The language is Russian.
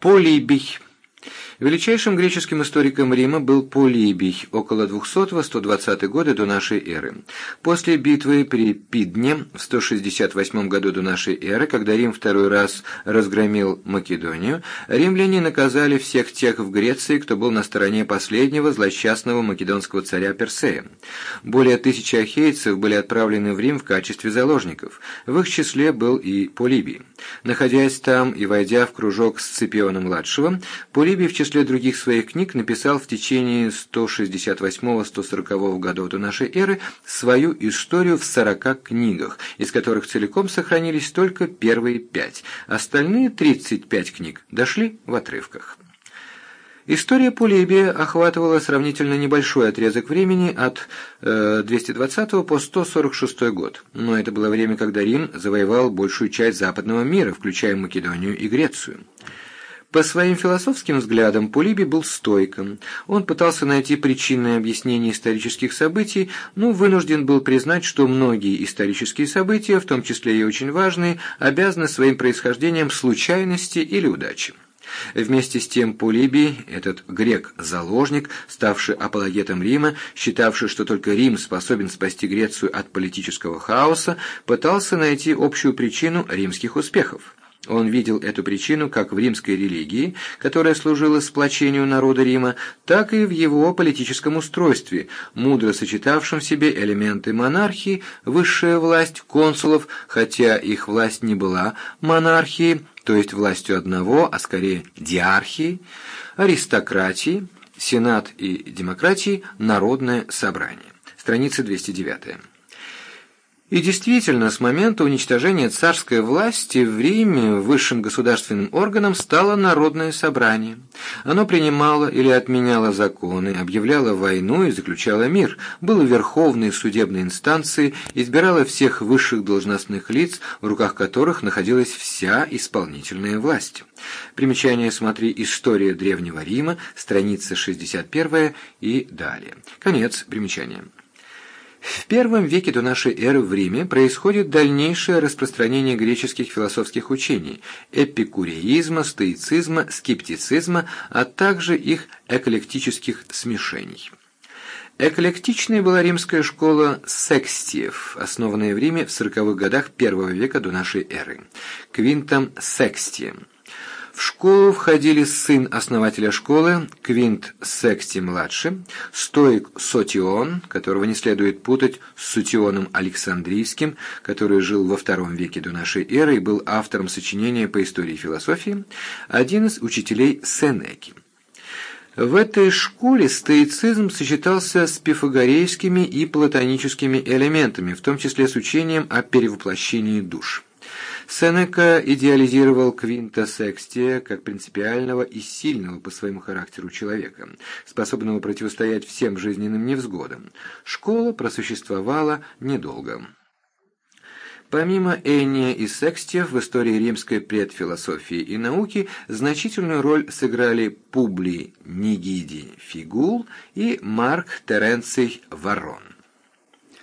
Полибий. Величайшим греческим историком Рима был Полибий, около 200-120 года до нашей эры. После битвы при Пидне в 168 году до нашей эры, когда Рим второй раз разгромил Македонию, римляне наказали всех тех в Греции, кто был на стороне последнего злосчастного македонского царя Персея. Более тысячи ахейцев были отправлены в Рим в качестве заложников. В их числе был и Полибий. Находясь там и войдя в кружок Сципиона-младшего, Полибий в числе других своих книг написал в течение 168-140 годов до нашей эры свою историю в 40 книгах, из которых целиком сохранились только первые пять. Остальные 35 книг дошли в отрывках. История Полибия охватывала сравнительно небольшой отрезок времени от э, 220 по 146 год, но это было время, когда Рим завоевал большую часть западного мира, включая Македонию и Грецию. По своим философским взглядам Полибий был стойком. Он пытался найти причинное объяснение исторических событий, но вынужден был признать, что многие исторические события, в том числе и очень важные, обязаны своим происхождением случайности или удачи. Вместе с тем Полибий, этот грек-заложник, ставший апологетом Рима, считавший, что только Рим способен спасти Грецию от политического хаоса, пытался найти общую причину римских успехов. Он видел эту причину как в римской религии, которая служила сплочению народа Рима, так и в его политическом устройстве, мудро сочетавшем в себе элементы монархии, высшая власть консулов, хотя их власть не была монархией, то есть властью одного, а скорее диархии, аристократии, сенат и демократии, народное собрание. Страница 209. И действительно, с момента уничтожения царской власти в Риме высшим государственным органом стало народное собрание. Оно принимало или отменяло законы, объявляло войну и заключало мир, было верховной судебной инстанцией, избирало всех высших должностных лиц, в руках которых находилась вся исполнительная власть. Примечание «Смотри. История Древнего Рима», страница 61 и далее. Конец примечания. В первом веке до нашей эры в Риме происходит дальнейшее распространение греческих философских учений – эпикуреизма, стоицизма, скептицизма, а также их эклектических смешений. Эклектичной была римская школа секстиев, основанная в Риме в 40-х годах первого века до нашей эры, Квинтом Секстием. В школу входили сын основателя школы, Квинт Секстий-младший, стоик Сотион, которого не следует путать с Сутионом Александрийским, который жил во втором веке до нашей эры и был автором сочинения по истории и философии, один из учителей Сенеки. В этой школе стоицизм сочетался с пифагорейскими и платоническими элементами, в том числе с учением о перевоплощении душ. Сенека идеализировал Квинта Секстия как принципиального и сильного по своему характеру человека, способного противостоять всем жизненным невзгодам. Школа просуществовала недолго. Помимо Эния и Секстия в истории римской предфилософии и науки значительную роль сыграли Публий Нигидий Фигул и Марк Теренций Варон.